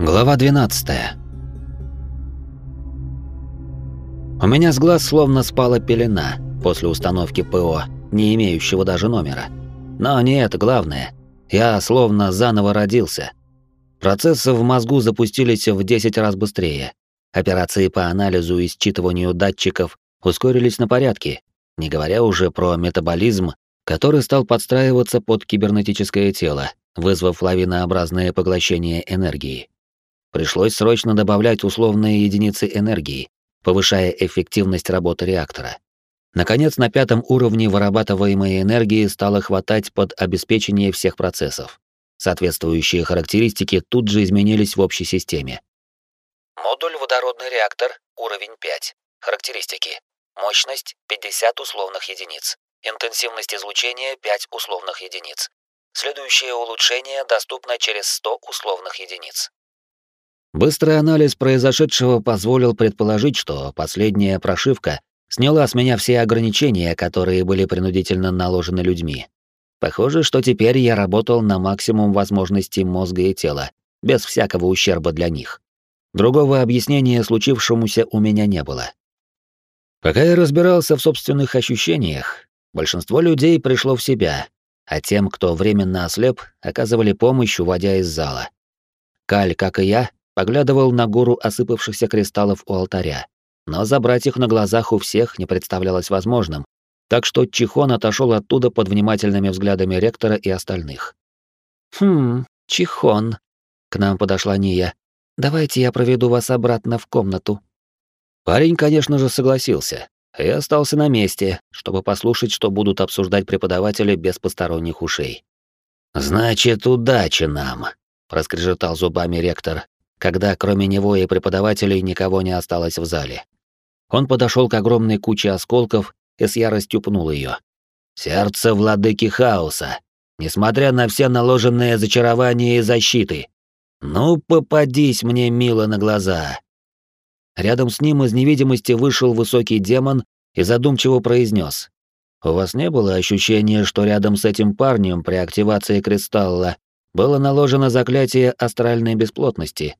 Глава 12. У меня с глаз словно спала пелена после установки ПО, не имеющего даже номера. Но не это главное. Я словно заново родился. Процессы в мозгу запустились в 10 раз быстрее. Операции по анализу и считыванию датчиков ускорились на порядке, не говоря уже про метаболизм, который стал подстраиваться под кибернетическое тело, вызвав лавинообразное поглощение энергии. Пришлось срочно добавлять условные единицы энергии, повышая эффективность работы реактора. Наконец, на пятом уровне вырабатываемой энергии стало хватать под обеспечение всех процессов. Соответствующие характеристики тут же изменились в общей системе. Модуль водородный реактор, уровень 5. Характеристики. Мощность 50 условных единиц. Интенсивность излучения 5 условных единиц. Следующее улучшение доступно через 100 условных единиц. Быстрый анализ произошедшего позволил предположить, что последняя прошивка сняла с меня все ограничения, которые были принудительно наложены людьми. Похоже, что теперь я работал на максимум возможностей мозга и тела, без всякого ущерба для них. Другого объяснения случившемуся у меня не было. Пока я разбирался в собственных ощущениях, большинство людей пришло в себя, а тем, кто временно ослеп, оказывали помощь, уводя из зала. Каль, как и я, поглядывал на гору осыпавшихся кристаллов у алтаря, но забрать их на глазах у всех не представлялось возможным, так что Чихон отошел оттуда под внимательными взглядами ректора и остальных. «Хм, Чихон», — к нам подошла Ния, — «давайте я проведу вас обратно в комнату». Парень, конечно же, согласился, и остался на месте, чтобы послушать, что будут обсуждать преподаватели без посторонних ушей. «Значит, удачи нам», — проскрежетал зубами ректор, когда кроме него и преподавателей никого не осталось в зале. Он подошел к огромной куче осколков и с яростью пнул ее. «Сердце владыки хаоса, несмотря на все наложенные зачарования и защиты. Ну, попадись мне, мило, на глаза!» Рядом с ним из невидимости вышел высокий демон и задумчиво произнес: «У вас не было ощущения, что рядом с этим парнем при активации кристалла было наложено заклятие астральной бесплотности?»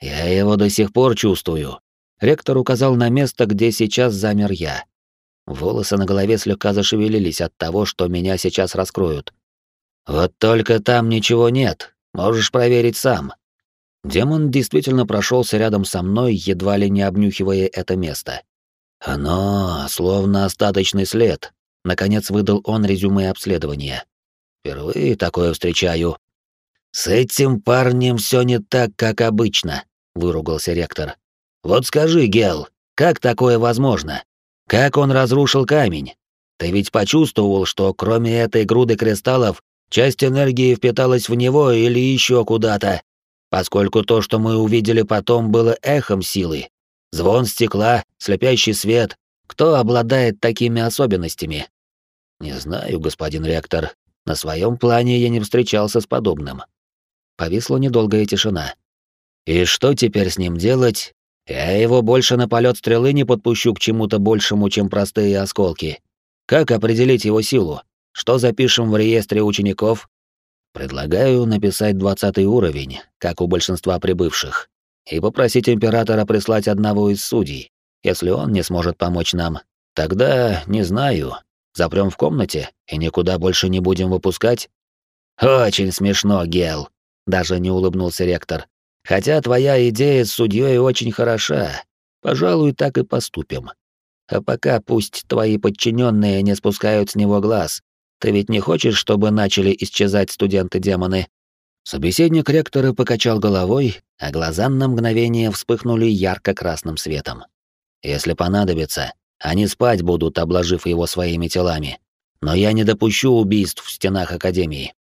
Я его до сих пор чувствую. Ректор указал на место, где сейчас замер я. Волосы на голове слегка зашевелились от того, что меня сейчас раскроют. Вот только там ничего нет. Можешь проверить сам. Демон действительно прошелся рядом со мной, едва ли не обнюхивая это место. Оно словно остаточный след. Наконец выдал он резюме обследования. Впервые такое встречаю. «С этим парнем все не так, как обычно», — выругался ректор. «Вот скажи, Гел, как такое возможно? Как он разрушил камень? Ты ведь почувствовал, что кроме этой груды кристаллов, часть энергии впиталась в него или еще куда-то, поскольку то, что мы увидели потом, было эхом силы. Звон стекла, слепящий свет. Кто обладает такими особенностями?» «Не знаю, господин ректор. На своем плане я не встречался с подобным. Повисла недолгая тишина. И что теперь с ним делать? Я его больше на полет стрелы не подпущу к чему-то большему, чем простые осколки. Как определить его силу? Что запишем в реестре учеников? Предлагаю написать двадцатый уровень, как у большинства прибывших, и попросить императора прислать одного из судей. Если он не сможет помочь нам, тогда, не знаю, запрем в комнате и никуда больше не будем выпускать? Очень смешно, Гел, даже не улыбнулся ректор. Хотя твоя идея с судьей очень хороша. Пожалуй, так и поступим. А пока пусть твои подчиненные не спускают с него глаз. Ты ведь не хочешь, чтобы начали исчезать студенты-демоны? Собеседник ректора покачал головой, а глаза на мгновение вспыхнули ярко-красным светом. Если понадобится, они спать будут, обложив его своими телами. Но я не допущу убийств в стенах Академии.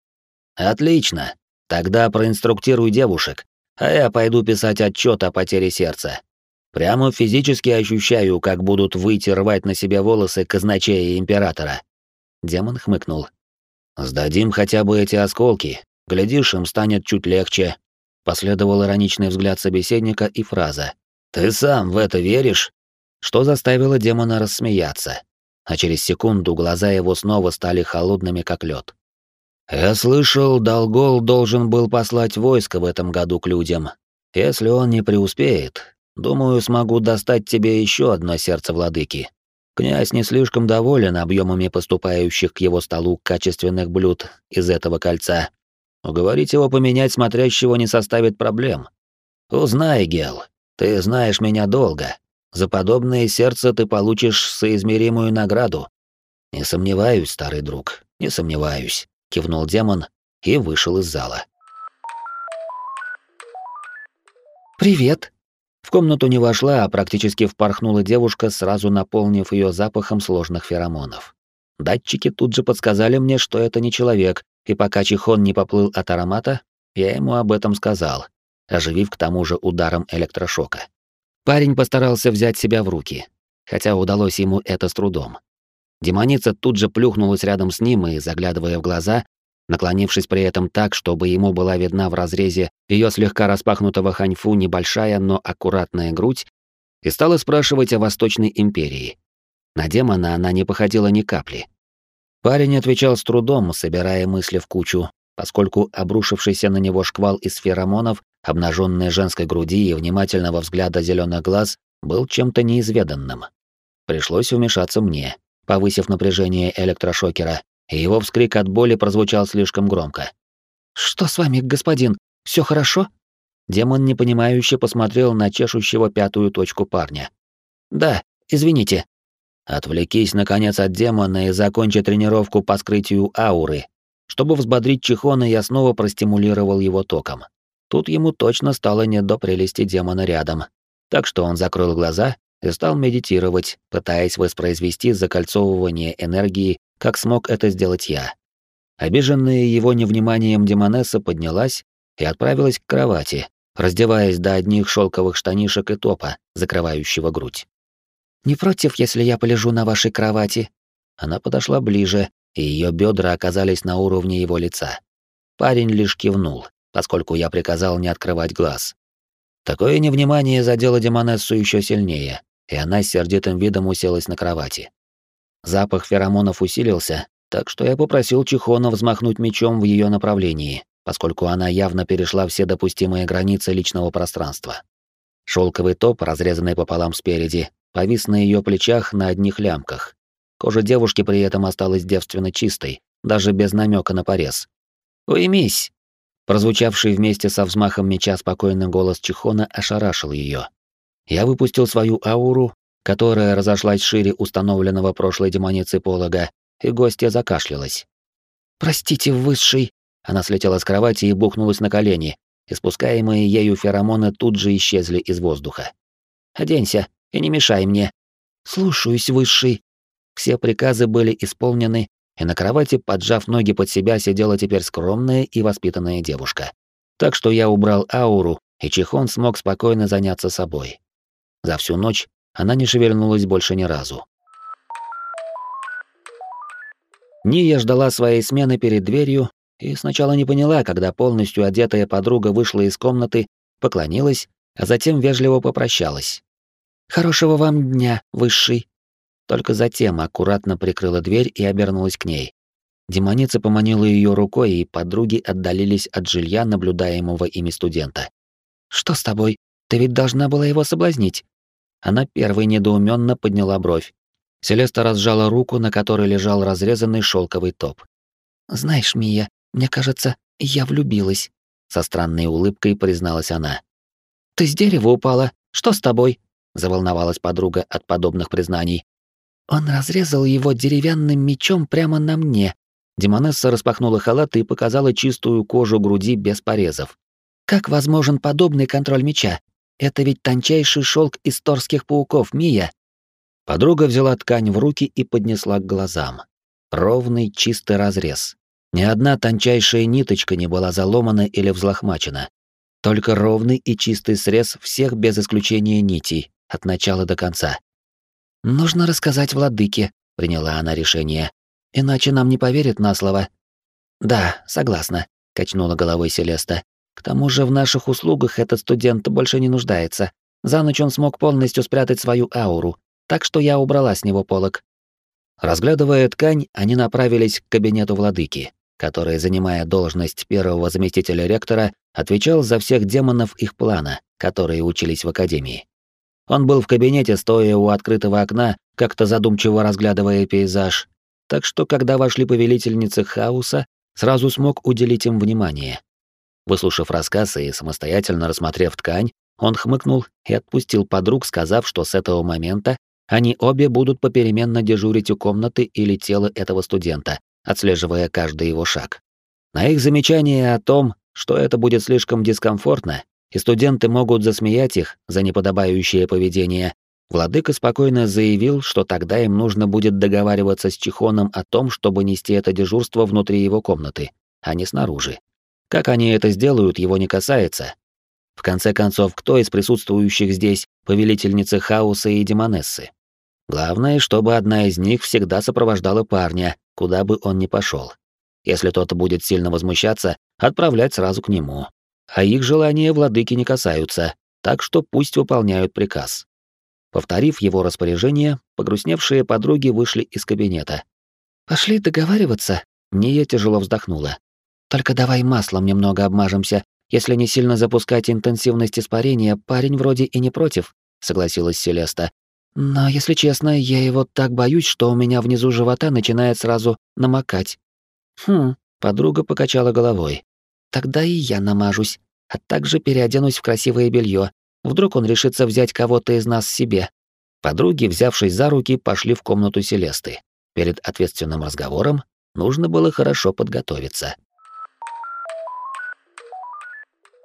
Отлично. Тогда проинструктируй девушек, а я пойду писать отчет о потере сердца. Прямо физически ощущаю, как будут выйти рвать на себе волосы казначея императора. Демон хмыкнул. Сдадим хотя бы эти осколки, глядишь, им станет чуть легче. Последовал ироничный взгляд собеседника и фраза. Ты сам в это веришь? Что заставило демона рассмеяться. А через секунду глаза его снова стали холодными, как лед. «Я слышал, Долгол должен был послать войско в этом году к людям. Если он не преуспеет, думаю, смогу достать тебе еще одно сердце владыки. Князь не слишком доволен объемами поступающих к его столу качественных блюд из этого кольца. Уговорить его поменять смотрящего не составит проблем. Узнай, Гел, ты знаешь меня долго. За подобное сердце ты получишь соизмеримую награду. Не сомневаюсь, старый друг, не сомневаюсь, кивнул демон и вышел из зала. Привет. В комнату не вошла, а практически впорхнула девушка, сразу наполнив ее запахом сложных феромонов. Датчики тут же подсказали мне, что это не человек, и пока Чихон не поплыл от аромата, я ему об этом сказал, оживив к тому же ударом электрошока. Парень постарался взять себя в руки, хотя удалось ему это с трудом. Демоница тут же плюхнулась рядом с ним и, заглядывая в глаза, наклонившись при этом так, чтобы ему была видна в разрезе ее слегка распахнутого ханьфу небольшая, но аккуратная грудь, и стала спрашивать о Восточной империи. На демона она не походила ни капли. Парень отвечал с трудом, собирая мысли в кучу, поскольку обрушившийся на него шквал из феромонов, обнаженной женской груди и внимательного взгляда зеленых глаз был чем-то неизведанным. Пришлось вмешаться мне, повысив напряжение электрошокера, и его вскрик от боли прозвучал слишком громко. «Что с вами, господин? Все хорошо?» Демон непонимающе посмотрел на чешущего пятую точку парня. «Да, извините», Отвлекись, наконец, от демона и закончи тренировку по скрытию ауры. Чтобы взбодрить Чихона, я снова простимулировал его током. Тут ему точно стало не до прелести демона рядом. Так что он закрыл глаза и стал медитировать, пытаясь воспроизвести закольцовывание энергии, как смог это сделать я. Обиженная его невниманием демонесса поднялась и отправилась к кровати, раздеваясь до одних шелковых штанишек и топа, закрывающего грудь. Не против, если я полежу на вашей кровати?» Она подошла ближе, и ее бедра оказались на уровне его лица. Парень лишь кивнул, поскольку я приказал не открывать глаз. Такое невнимание задело Демонессу еще сильнее, и она с сердитым видом уселась на кровати. Запах феромонов усилился, так что я попросил Чихона взмахнуть мечом в ее направлении, поскольку она явно перешла все допустимые границы личного пространства. Шелковый топ, разрезанный пополам спереди, повис на ее плечах на одних лямках. Кожа девушки при этом осталась девственно чистой, даже без намека на порез. «Уймись!» Прозвучавший вместе со взмахом меча спокойный голос Чихона ошарашил ее. Я выпустил свою ауру, которая разошлась шире установленного прошлой демоницы полога, и гостья закашлялась. «Простите, высший!» Она слетела с кровати и бухнулась на колени, и спускаемые ею феромоны тут же исчезли из воздуха. «Оденься!» и не мешай мне. Слушаюсь, высший. Все приказы были исполнены, и на кровати, поджав ноги под себя, сидела теперь скромная и воспитанная девушка. Так что я убрал ауру, и Чихон смог спокойно заняться собой. За всю ночь она не шевельнулась больше ни разу. Ния ждала своей смены перед дверью и сначала не поняла, когда полностью одетая подруга вышла из комнаты, поклонилась, а затем вежливо попрощалась. Хорошего вам дня, высший. Только затем аккуратно прикрыла дверь и обернулась к ней. Демоница поманила ее рукой, и подруги отдалились от жилья наблюдаемого ими студента. Что с тобой? Ты ведь должна была его соблазнить. Она первой недоуменно подняла бровь. Селеста разжала руку, на которой лежал разрезанный шелковый топ. Знаешь, Мия, мне кажется, я влюбилась, со странной улыбкой призналась она. Ты с дерева упала. Что с тобой? заволновалась подруга от подобных признаний. Он разрезал его деревянным мечом прямо на мне. Демонесса распахнула халат и показала чистую кожу груди без порезов. Как возможен подобный контроль меча? Это ведь тончайший шелк из торских пауков, Мия. Подруга взяла ткань в руки и поднесла к глазам. Ровный, чистый разрез. Ни одна тончайшая ниточка не была заломана или взлохмачена. Только ровный и чистый срез всех без исключения нитей, от начала до конца. «Нужно рассказать владыке», — приняла она решение. «Иначе нам не поверит на слово». «Да, согласна», — качнула головой Селеста. «К тому же в наших услугах этот студент больше не нуждается. За ночь он смог полностью спрятать свою ауру, так что я убрала с него полог». Разглядывая ткань, они направились к кабинету владыки, который, занимая должность первого заместителя ректора, отвечал за всех демонов их плана, которые учились в академии. Он был в кабинете, стоя у открытого окна, как-то задумчиво разглядывая пейзаж, так что, когда вошли повелительницы хаоса, сразу смог уделить им внимание. Выслушав рассказ и самостоятельно рассмотрев ткань, он хмыкнул и отпустил подруг, сказав, что с этого момента они обе будут попеременно дежурить у комнаты или тела этого студента, отслеживая каждый его шаг. На их замечание о том, что это будет слишком дискомфортно, и студенты могут засмеять их за неподобающее поведение, владыка спокойно заявил, что тогда им нужно будет договариваться с Чихоном о том, чтобы нести это дежурство внутри его комнаты, а не снаружи. Как они это сделают, его не касается. В конце концов, кто из присутствующих здесь повелительницы хаоса и демонессы? Главное, чтобы одна из них всегда сопровождала парня, куда бы он ни пошел. Если тот будет сильно возмущаться, отправлять сразу к нему. А их желания владыки не касаются, так что пусть выполняют приказ. Повторив его распоряжение, погрустневшие подруги вышли из кабинета. «Пошли договариваться», — Ния тяжело вздохнула. «Только давай маслом немного обмажемся. Если не сильно запускать интенсивность испарения, парень вроде и не против», — согласилась Селеста, но, если честно, я его так боюсь, что у меня внизу живота начинает сразу намокать. Хм, подруга покачала головой. Тогда и я намажусь, а также переоденусь в красивое белье. Вдруг он решится взять кого-то из нас себе. Подруги, взявшись за руки, пошли в комнату Селесты. Перед ответственным разговором нужно было хорошо подготовиться.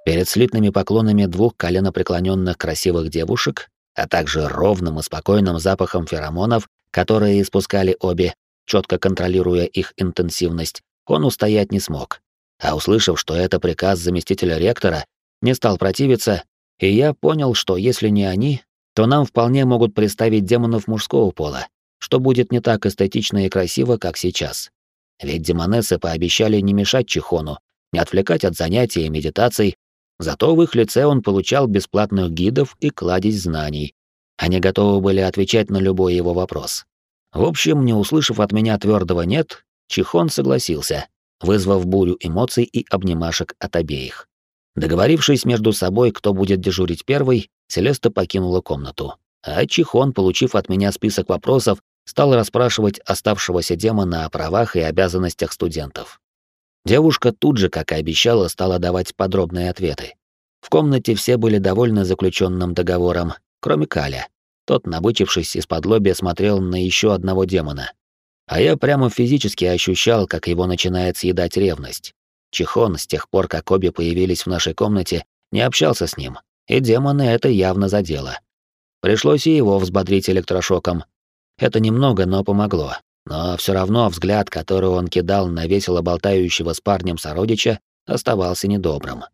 Перед слитными поклонами двух коленопреклоненных красивых девушек а также ровным и спокойным запахом феромонов, которые испускали обе, четко контролируя их интенсивность, он устоять не смог. А услышав, что это приказ заместителя ректора, не стал противиться, и я понял, что если не они, то нам вполне могут представить демонов мужского пола, что будет не так эстетично и красиво, как сейчас. Ведь демонессы пообещали не мешать Чихону, не отвлекать от занятий и медитаций, Зато в их лице он получал бесплатных гидов и кладезь знаний. Они готовы были отвечать на любой его вопрос. В общем, не услышав от меня твердого «нет», Чихон согласился, вызвав бурю эмоций и обнимашек от обеих. Договорившись между собой, кто будет дежурить первый, Селеста покинула комнату. А Чихон, получив от меня список вопросов, стал расспрашивать оставшегося демона о правах и обязанностях студентов. Девушка тут же, как и обещала, стала давать подробные ответы. В комнате все были довольны заключенным договором, кроме Каля. Тот, набычившись из-под лобья, смотрел на еще одного демона. А я прямо физически ощущал, как его начинает съедать ревность. Чихон, с тех пор, как обе появились в нашей комнате, не общался с ним, и демона это явно задело. Пришлось и его взбодрить электрошоком. Это немного, но помогло. Но все равно взгляд, который он кидал на весело болтающего с парнем сородича, оставался недобрым.